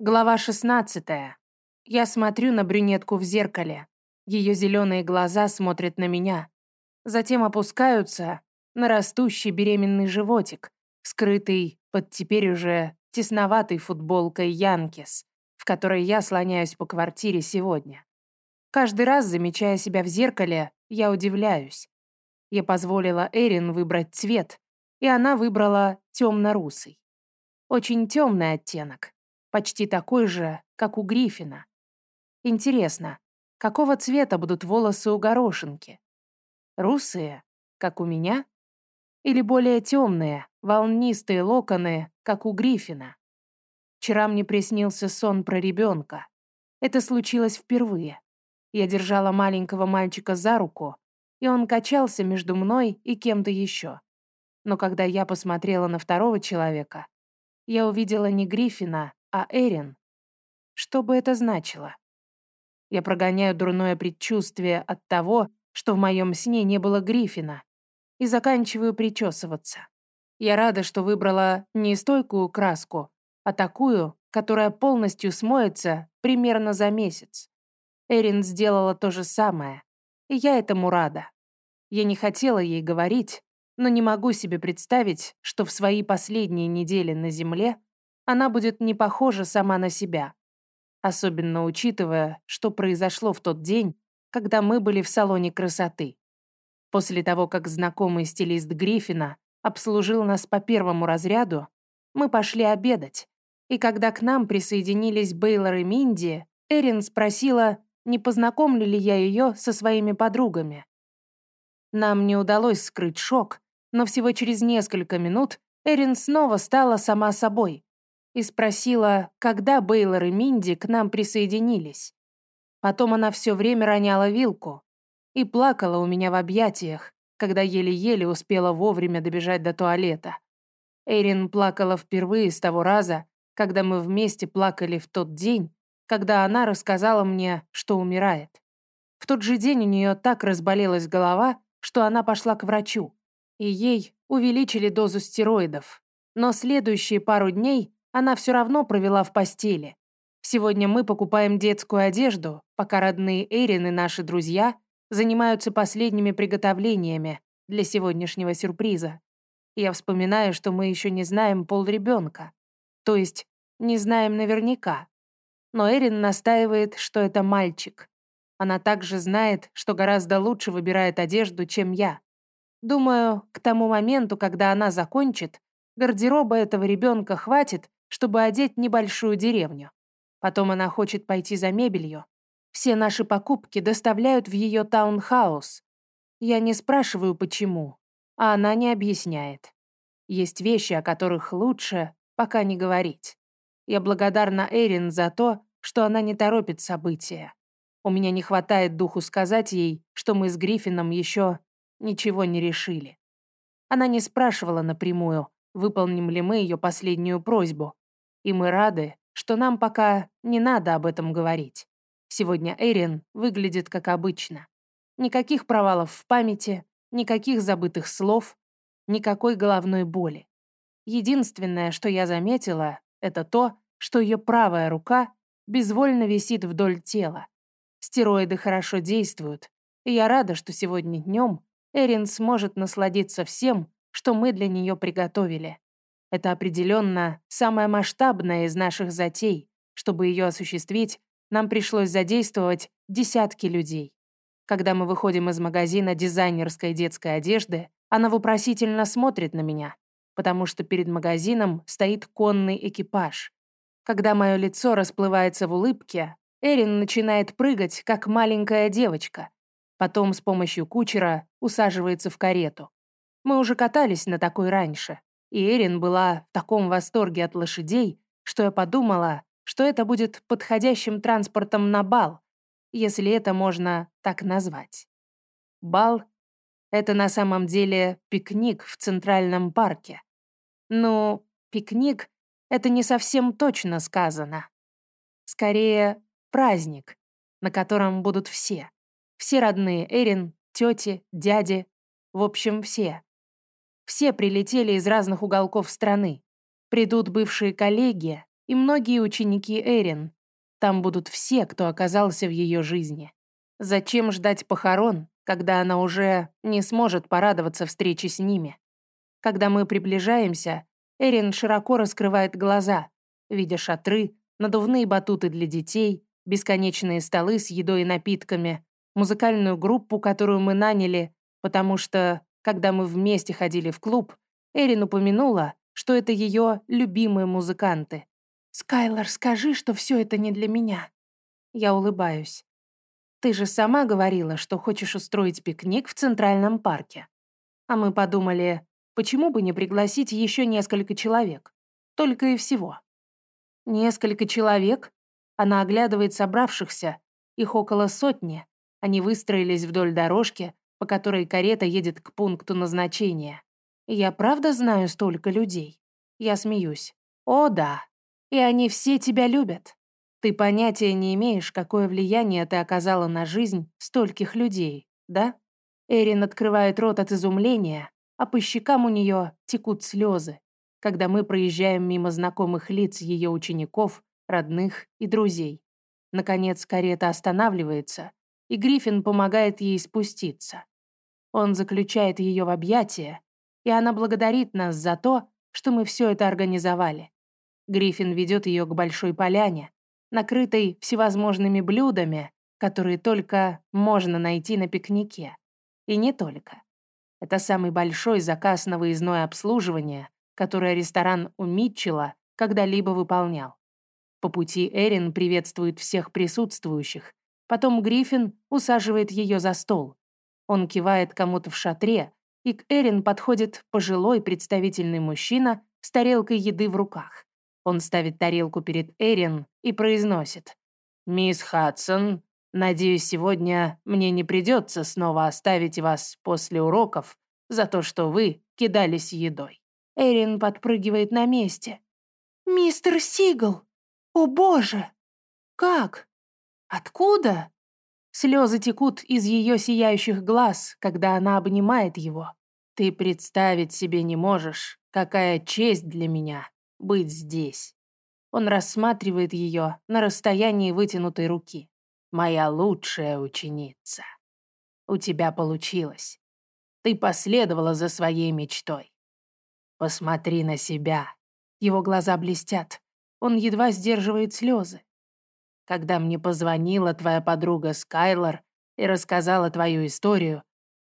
Глава 16. Я смотрю на брюнетку в зеркале. Ее зеленые глаза смотрят на меня. Затем опускаются на растущий беременный животик, скрытый под теперь уже тесноватой футболкой Янкис, в которой я слоняюсь по квартире сегодня. Каждый раз, замечая себя в зеркале, я удивляюсь. Я позволила Эрин выбрать цвет, и она выбрала темно-русый. Очень темный оттенок почти такой же, как у Гриффина. Интересно, какого цвета будут волосы у горошинки? Русые, как у меня? Или более темные, волнистые локоны, как у Гриффина? Вчера мне приснился сон про ребенка. Это случилось впервые. Я держала маленького мальчика за руку, и он качался между мной и кем-то еще. Но когда я посмотрела на второго человека, я увидела не Гриффина, а Эрин. Что бы это значило? Я прогоняю дурное предчувствие от того, что в моем сне не было Гриффина, и заканчиваю причесываться. Я рада, что выбрала не стойкую краску, а такую, которая полностью смоется примерно за месяц. Эрин сделала то же самое, и я этому рада. Я не хотела ей говорить, но не могу себе представить, что в свои последние недели на Земле она будет не похожа сама на себя. Особенно учитывая, что произошло в тот день, когда мы были в салоне красоты. После того, как знакомый стилист Гриффина обслужил нас по первому разряду, мы пошли обедать. И когда к нам присоединились Бейлор и Минди, Эрин спросила, не познакомлю ли я ее со своими подругами. Нам не удалось скрыть шок, но всего через несколько минут Эрин снова стала сама собой и спросила, когда Бейлор и Минди к нам присоединились. Потом она все время роняла вилку и плакала у меня в объятиях, когда еле-еле успела вовремя добежать до туалета. Эрин плакала впервые с того раза, когда мы вместе плакали в тот день, когда она рассказала мне, что умирает. В тот же день у нее так разболелась голова, что она пошла к врачу, и ей увеличили дозу стероидов. Но следующие пару дней она все равно провела в постели. Сегодня мы покупаем детскую одежду, пока родные Эрин и наши друзья занимаются последними приготовлениями для сегодняшнего сюрприза. Я вспоминаю, что мы еще не знаем пол ребенка. То есть, не знаем наверняка. Но Эрин настаивает, что это мальчик. Она также знает, что гораздо лучше выбирает одежду, чем я. Думаю, к тому моменту, когда она закончит, гардероба этого ребенка хватит, чтобы одеть небольшую деревню. Потом она хочет пойти за мебелью. Все наши покупки доставляют в ее таунхаус. Я не спрашиваю, почему, а она не объясняет. Есть вещи, о которых лучше пока не говорить. Я благодарна Эрин за то, что она не торопит события. У меня не хватает духу сказать ей, что мы с Гриффином еще ничего не решили. Она не спрашивала напрямую, выполним ли мы ее последнюю просьбу, и мы рады, что нам пока не надо об этом говорить. Сегодня Эрин выглядит как обычно. Никаких провалов в памяти, никаких забытых слов, никакой головной боли. Единственное, что я заметила, это то, что ее правая рука безвольно висит вдоль тела. Стероиды хорошо действуют, и я рада, что сегодня днем Эрин сможет насладиться всем, что мы для нее приготовили. Это определенно самая масштабная из наших затей. Чтобы ее осуществить, нам пришлось задействовать десятки людей. Когда мы выходим из магазина дизайнерской детской одежды, она вопросительно смотрит на меня, потому что перед магазином стоит конный экипаж. Когда мое лицо расплывается в улыбке, Эрин начинает прыгать, как маленькая девочка. Потом с помощью кучера усаживается в карету. Мы уже катались на такой раньше, и Эрин была в таком восторге от лошадей, что я подумала, что это будет подходящим транспортом на бал, если это можно так назвать. Бал — это на самом деле пикник в Центральном парке. Ну, пикник — это не совсем точно сказано. Скорее, праздник, на котором будут все. Все родные Эрин, тети, дяди, в общем, все. Все прилетели из разных уголков страны. Придут бывшие коллеги, и многие ученики Эрин. Там будут все, кто оказался в ее жизни. Зачем ждать похорон, когда она уже не сможет порадоваться встрече с ними? Когда мы приближаемся, Эрин широко раскрывает глаза, видя шатры, надувные батуты для детей, бесконечные столы с едой и напитками, музыкальную группу, которую мы наняли, потому что, когда мы вместе ходили в клуб, Эрин упомянула, что это ее любимые музыканты. «Скайлор, скажи, что все это не для меня». Я улыбаюсь. «Ты же сама говорила, что хочешь устроить пикник в Центральном парке. А мы подумали, почему бы не пригласить еще несколько человек? Только и всего». «Несколько человек?» Она оглядывает собравшихся, их около сотни. Они выстроились вдоль дорожки, по которой карета едет к пункту назначения. Я правда знаю столько людей? Я смеюсь. О, да. И они все тебя любят. Ты понятия не имеешь, какое влияние ты оказала на жизнь стольких людей, да? Эрин открывает рот от изумления, а по щекам у нее текут слезы, когда мы проезжаем мимо знакомых лиц ее учеников, родных и друзей. Наконец карета останавливается, и Гриффин помогает ей спуститься. Он заключает ее в объятия, и она благодарит нас за то, что мы все это организовали. Гриффин ведет ее к большой поляне, накрытой всевозможными блюдами, которые только можно найти на пикнике. И не только. Это самый большой заказ на выездное обслуживание, которое ресторан у Митчелла когда-либо выполнял. По пути Эрин приветствует всех присутствующих. Потом Гриффин усаживает ее за стол. Он кивает кому-то в шатре, и к Эрин подходит пожилой представительный мужчина с тарелкой еды в руках. Он ставит тарелку перед Эрин и произносит. «Мисс Хадсон, надеюсь, сегодня мне не придется снова оставить вас после уроков за то, что вы кидались едой». Эрин подпрыгивает на месте. «Мистер Сигл!» «О боже! Как? Откуда?» Слезы текут из ее сияющих глаз, когда она обнимает его. «Ты представить себе не можешь, какая честь для меня быть здесь». Он рассматривает ее на расстоянии вытянутой руки. «Моя лучшая ученица. У тебя получилось. Ты последовала за своей мечтой. Посмотри на себя». Его глаза блестят. Он едва сдерживает слезы. Когда мне позвонила твоя подруга Скайлор и рассказала твою историю,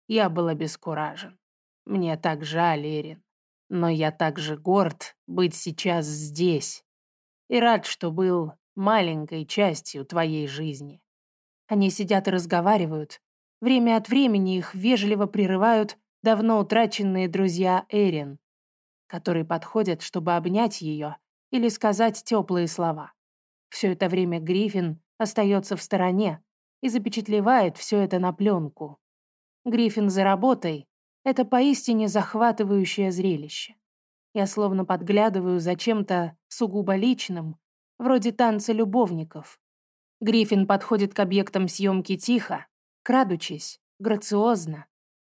я был обескуражен. Мне так жаль, Эрин. Но я также горд быть сейчас здесь. И рад, что был маленькой частью твоей жизни. Они сидят и разговаривают. Время от времени их вежливо прерывают давно утраченные друзья Эрин, которые подходят, чтобы обнять ее или сказать теплые слова. Все это время Гриффин остается в стороне и запечатлевает все это на пленку. Гриффин за работой — это поистине захватывающее зрелище. Я словно подглядываю за чем-то сугубо личным, вроде танца любовников. Гриффин подходит к объектам съемки тихо, крадучись, грациозно.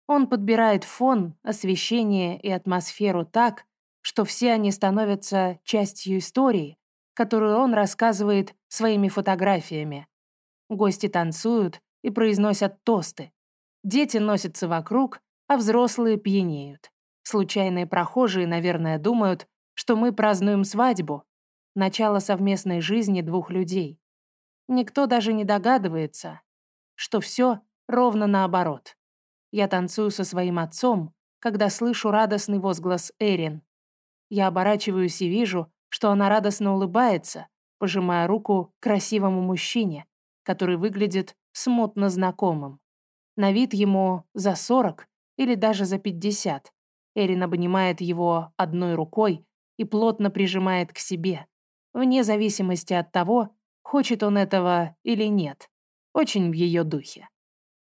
Он подбирает фон, освещение и атмосферу так, что все они становятся частью истории, которую он рассказывает своими фотографиями. Гости танцуют и произносят тосты. Дети носятся вокруг, а взрослые пьянеют. Случайные прохожие, наверное, думают, что мы празднуем свадьбу, начало совместной жизни двух людей. Никто даже не догадывается, что все ровно наоборот. Я танцую со своим отцом, когда слышу радостный возглас Эрин. Я оборачиваюсь и вижу, что она радостно улыбается, пожимая руку красивому мужчине, который выглядит смутно знакомым. На вид ему за сорок или даже за пятьдесят. Эрин обнимает его одной рукой и плотно прижимает к себе, вне зависимости от того, хочет он этого или нет. Очень в ее духе.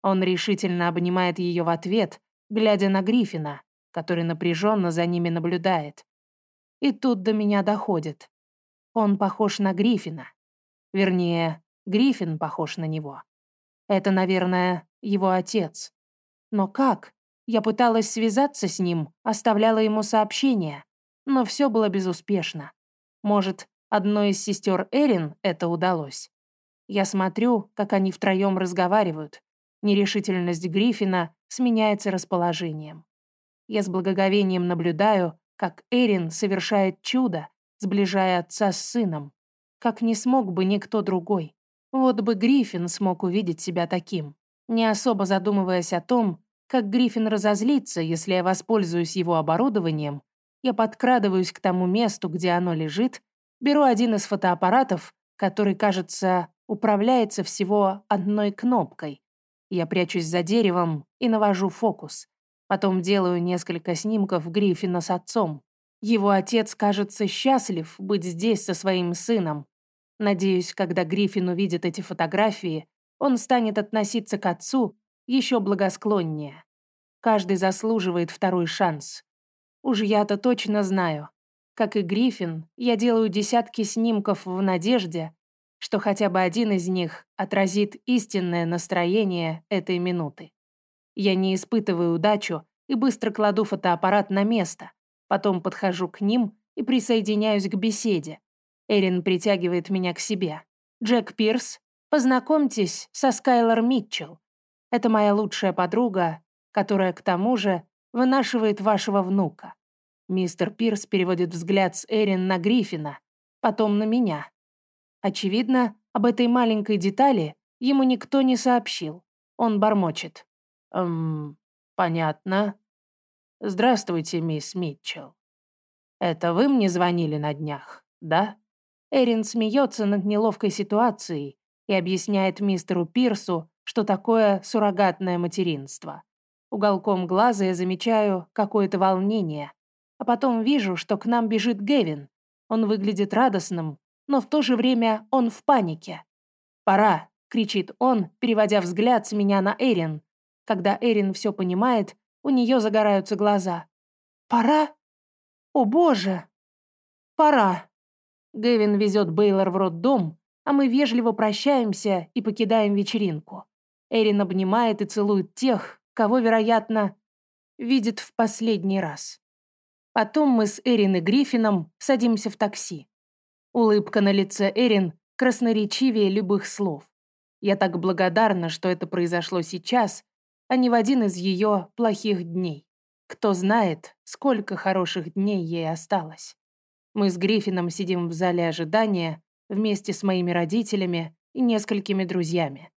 Он решительно обнимает ее в ответ, глядя на Гриффина, который напряженно за ними наблюдает. И тут до меня доходит. Он похож на Гриффина. Вернее, Гриффин похож на него. Это, наверное, его отец. Но как? Я пыталась связаться с ним, оставляла ему сообщения, но все было безуспешно. Может, Одной из сестер Эрин это удалось. Я смотрю, как они втроем разговаривают. Нерешительность Гриффина сменяется расположением. Я с благоговением наблюдаю, как Эрин совершает чудо, сближая отца с сыном, как не смог бы никто другой. Вот бы Гриффин смог увидеть себя таким, не особо задумываясь о том, как Гриффин разозлится, если я воспользуюсь его оборудованием, я подкрадываюсь к тому месту, где оно лежит, беру один из фотоаппаратов, который, кажется, управляется всего одной кнопкой. Я прячусь за деревом и навожу фокус. Потом делаю несколько снимков Гриффина с отцом. Его отец, кажется, счастлив быть здесь со своим сыном. Надеюсь, когда Гриффин увидит эти фотографии, он станет относиться к отцу еще благосклоннее. Каждый заслуживает второй шанс. Уж я-то точно знаю. Как и Гриффин, я делаю десятки снимков в надежде, что хотя бы один из них отразит истинное настроение этой минуты. Я не испытываю удачу и быстро кладу фотоаппарат на место, потом подхожу к ним и присоединяюсь к беседе. Эрин притягивает меня к себе. «Джек Пирс, познакомьтесь со Скайлор Митчелл. Это моя лучшая подруга, которая, к тому же, вынашивает вашего внука». Мистер Пирс переводит взгляд с Эрин на Гриффина, потом на меня. Очевидно, об этой маленькой детали ему никто не сообщил. Он бормочет. «Эм, понятно. Здравствуйте, мисс Митчелл. Это вы мне звонили на днях, да?» Эрин смеется над неловкой ситуацией и объясняет мистеру Пирсу, что такое суррогатное материнство. Уголком глаза я замечаю какое-то волнение, а потом вижу, что к нам бежит Гевин. Он выглядит радостным, но в то же время он в панике. «Пора!» — кричит он, переводя взгляд с меня на Эрин. Когда Эрин все понимает, у нее загораются глаза. «Пора? О боже! Пора!» Гэвин везет Бейлор в роддом, а мы вежливо прощаемся и покидаем вечеринку. Эрин обнимает и целует тех, кого, вероятно, видит в последний раз. Потом мы с Эрин и Гриффином садимся в такси. Улыбка на лице Эрин красноречивее любых слов. Я так благодарна, что это произошло сейчас, а не в один из ее плохих дней. Кто знает, сколько хороших дней ей осталось. Мы с Гриффином сидим в зале ожидания вместе с моими родителями и несколькими друзьями.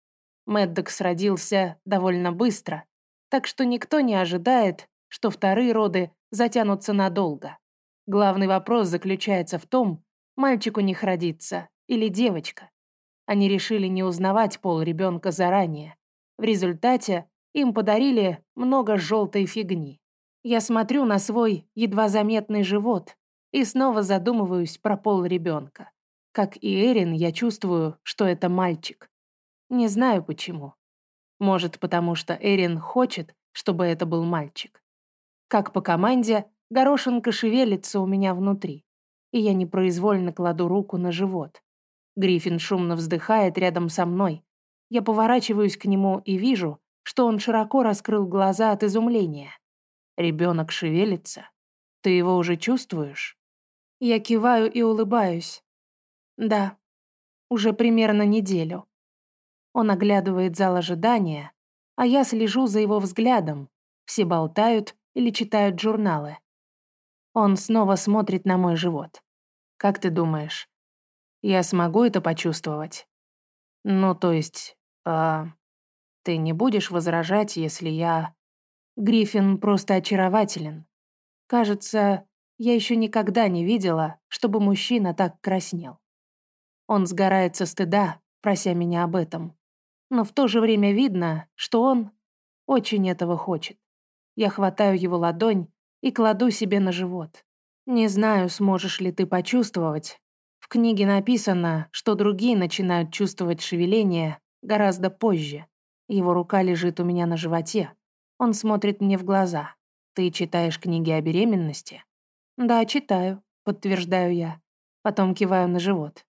Мэддокс родился довольно быстро, так что никто не ожидает, что вторые роды затянутся надолго. Главный вопрос заключается в том, мальчик у них родится или девочка. Они решили не узнавать пол ребенка заранее. В результате им подарили много желтой фигни. Я смотрю на свой едва заметный живот и снова задумываюсь про пол ребенка. Как и Эрин, я чувствую, что это мальчик. Не знаю почему. Может, потому что Эрин хочет, чтобы это был мальчик. Как по команде, горошинка шевелится у меня внутри и я непроизвольно кладу руку на живот. Гриффин шумно вздыхает рядом со мной. Я поворачиваюсь к нему и вижу, что он широко раскрыл глаза от изумления. Ребенок шевелится. Ты его уже чувствуешь? Я киваю и улыбаюсь. Да, уже примерно неделю. Он оглядывает зал ожидания, а я слежу за его взглядом. Все болтают или читают журналы. Он снова смотрит на мой живот. Как ты думаешь, я смогу это почувствовать? Ну, то есть, а, ты не будешь возражать, если я... Гриффин просто очарователен. Кажется, я еще никогда не видела, чтобы мужчина так краснел. Он сгорает со стыда, прося меня об этом. Но в то же время видно, что он очень этого хочет. Я хватаю его ладонь и кладу себе на живот. Не знаю, сможешь ли ты почувствовать. В книге написано, что другие начинают чувствовать шевеление гораздо позже. Его рука лежит у меня на животе. Он смотрит мне в глаза. Ты читаешь книги о беременности? Да, читаю, подтверждаю я. Потом киваю на живот.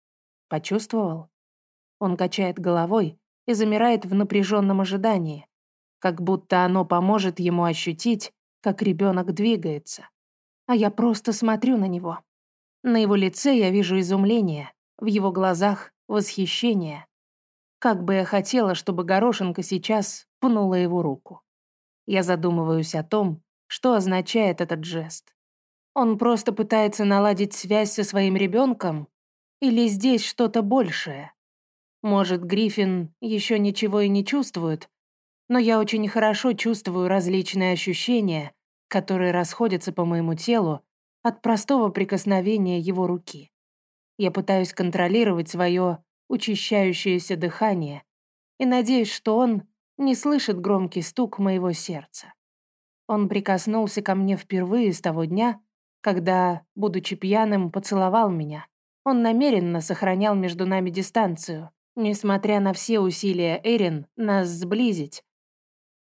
Почувствовал? Он качает головой и замирает в напряженном ожидании, как будто оно поможет ему ощутить, как ребенок двигается а я просто смотрю на него. На его лице я вижу изумление, в его глазах восхищение. Как бы я хотела, чтобы горошинка сейчас пнула его руку. Я задумываюсь о том, что означает этот жест. Он просто пытается наладить связь со своим ребенком, или здесь что-то большее? Может, Гриффин еще ничего и не чувствует, но я очень хорошо чувствую различные ощущения, которые расходятся по моему телу от простого прикосновения его руки. Я пытаюсь контролировать свое учащающееся дыхание и надеюсь, что он не слышит громкий стук моего сердца. Он прикоснулся ко мне впервые с того дня, когда, будучи пьяным, поцеловал меня. Он намеренно сохранял между нами дистанцию, несмотря на все усилия Эрин нас сблизить.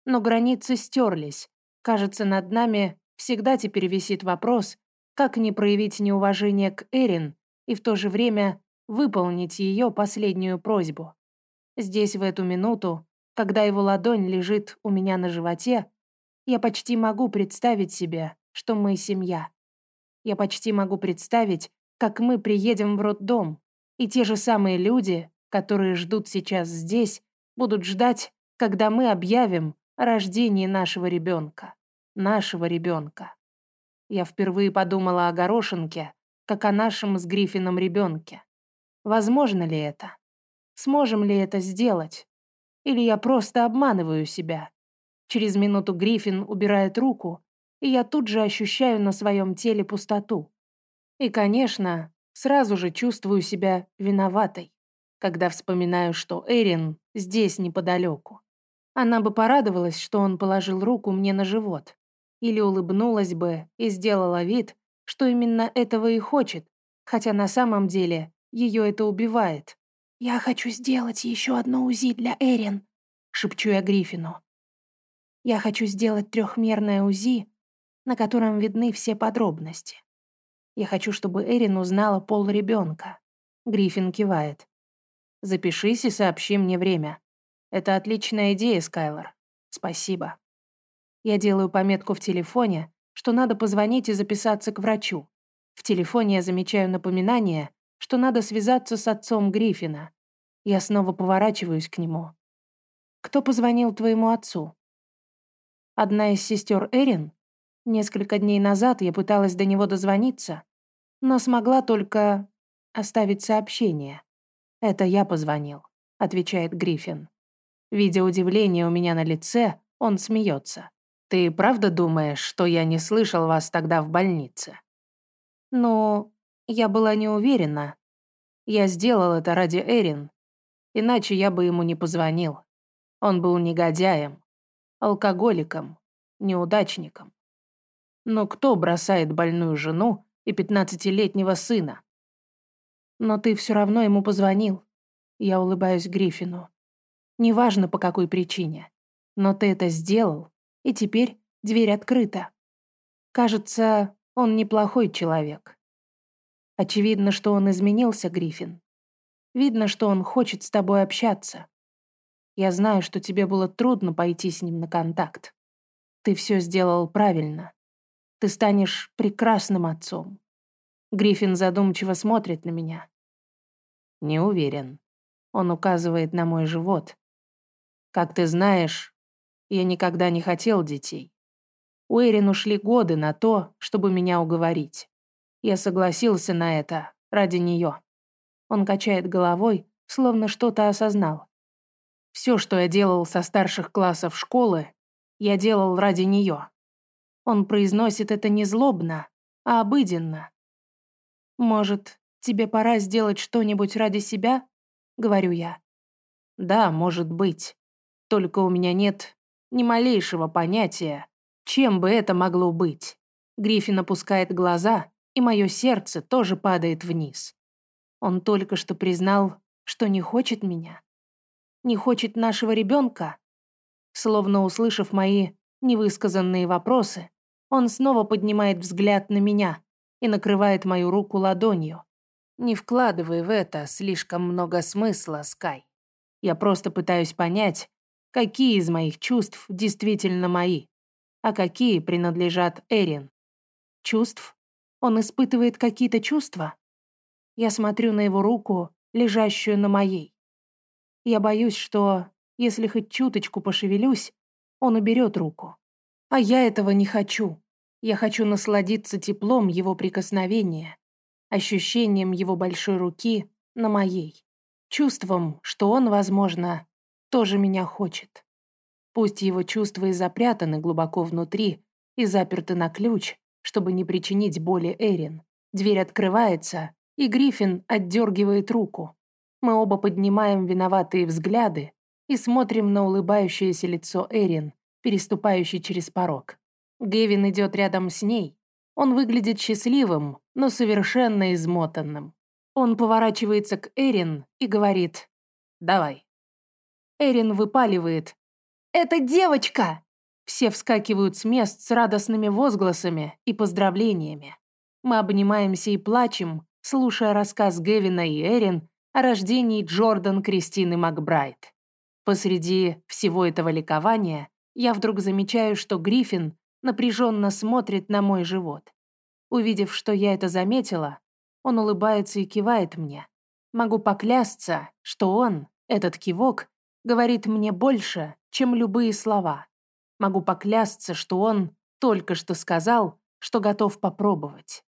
Но границы стерлись. Кажется, над нами всегда теперь висит вопрос, как не проявить неуважение к Эрин и в то же время выполнить ее последнюю просьбу. Здесь в эту минуту, когда его ладонь лежит у меня на животе, я почти могу представить себе, что мы семья. Я почти могу представить, как мы приедем в роддом, и те же самые люди, которые ждут сейчас здесь, будут ждать, когда мы объявим о рождении нашего ребенка. Нашего ребенка. Я впервые подумала о горошинке, как о нашем с Гриффином ребенке. Возможно ли это? Сможем ли это сделать? Или я просто обманываю себя? Через минуту Гриффин убирает руку, и я тут же ощущаю на своем теле пустоту. И, конечно, сразу же чувствую себя виноватой, когда вспоминаю, что Эрин здесь неподалеку. Она бы порадовалась, что он положил руку мне на живот, или улыбнулась бы и сделала вид, что именно этого и хочет, хотя на самом деле ее это убивает. «Я хочу сделать еще одно УЗИ для Эрин», — шепчу я Гриффину. «Я хочу сделать трехмерное УЗИ, на котором видны все подробности. Я хочу, чтобы Эрин узнала пол ребенка. Гриффин кивает. Запишись и сообщи мне время. Это отличная идея, Скайлор. Спасибо. Я делаю пометку в телефоне, что надо позвонить и записаться к врачу. В телефоне я замечаю напоминание, что надо связаться с отцом Гриффина. Я снова поворачиваюсь к нему. «Кто позвонил твоему отцу?» «Одна из сестер Эрин?» Несколько дней назад я пыталась до него дозвониться, но смогла только оставить сообщение. «Это я позвонил», — отвечает Гриффин. Видя удивление у меня на лице, он смеется. «Ты правда думаешь, что я не слышал вас тогда в больнице?» «Ну, я была не уверена. Я сделал это ради Эрин, иначе я бы ему не позвонил. Он был негодяем, алкоголиком, неудачником. Но кто бросает больную жену и пятнадцатилетнего сына? Но ты все равно ему позвонил. Я улыбаюсь Гриффину. Неважно, по какой причине. Но ты это сделал, и теперь дверь открыта. Кажется, он неплохой человек. Очевидно, что он изменился, Гриффин. Видно, что он хочет с тобой общаться. Я знаю, что тебе было трудно пойти с ним на контакт. Ты все сделал правильно. Ты станешь прекрасным отцом. Гриффин задумчиво смотрит на меня. Не уверен. Он указывает на мой живот. Как ты знаешь, я никогда не хотел детей. У Эрин ушли годы на то, чтобы меня уговорить. Я согласился на это ради нее. Он качает головой, словно что-то осознал. Все, что я делал со старших классов школы, я делал ради нее. Он произносит это не злобно, а обыденно. «Может, тебе пора сделать что-нибудь ради себя?» — говорю я. «Да, может быть. Только у меня нет ни малейшего понятия, чем бы это могло быть». Гриффин опускает глаза, и мое сердце тоже падает вниз. Он только что признал, что не хочет меня. Не хочет нашего ребенка. Словно услышав мои невысказанные вопросы, он снова поднимает взгляд на меня и накрывает мою руку ладонью. Не вкладывай в это слишком много смысла, Скай. Я просто пытаюсь понять, какие из моих чувств действительно мои, а какие принадлежат Эрин. Чувств? Он испытывает какие-то чувства? Я смотрю на его руку, лежащую на моей. Я боюсь, что, если хоть чуточку пошевелюсь, он уберет руку. А я этого не хочу. Я хочу насладиться теплом его прикосновения, ощущением его большой руки на моей, чувством, что он, возможно, тоже меня хочет. Пусть его чувства и запрятаны глубоко внутри и заперты на ключ, чтобы не причинить боли Эрин. Дверь открывается, и Гриффин отдергивает руку. Мы оба поднимаем виноватые взгляды и смотрим на улыбающееся лицо Эрин, переступающей через порог. Гевин идет рядом с ней. Он выглядит счастливым, но совершенно измотанным. Он поворачивается к Эрин и говорит «Давай». Эрин выпаливает «Это девочка!» Все вскакивают с мест с радостными возгласами и поздравлениями. Мы обнимаемся и плачем, слушая рассказ Гевина и Эрин о рождении Джордан Кристины Макбрайт. Посреди всего этого ликования я вдруг замечаю, что Гриффин напряженно смотрит на мой живот. Увидев, что я это заметила, он улыбается и кивает мне. Могу поклясться, что он, этот кивок, говорит мне больше, чем любые слова. Могу поклясться, что он только что сказал, что готов попробовать.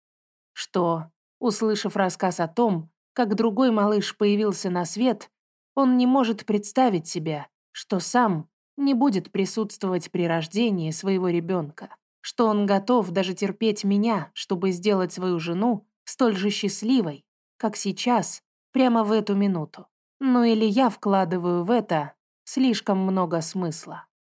Что, услышав рассказ о том, как другой малыш появился на свет, он не может представить себе, что сам не будет присутствовать при рождении своего ребенка, что он готов даже терпеть меня, чтобы сделать свою жену столь же счастливой, как сейчас, прямо в эту минуту. Ну или я вкладываю в это слишком много смысла.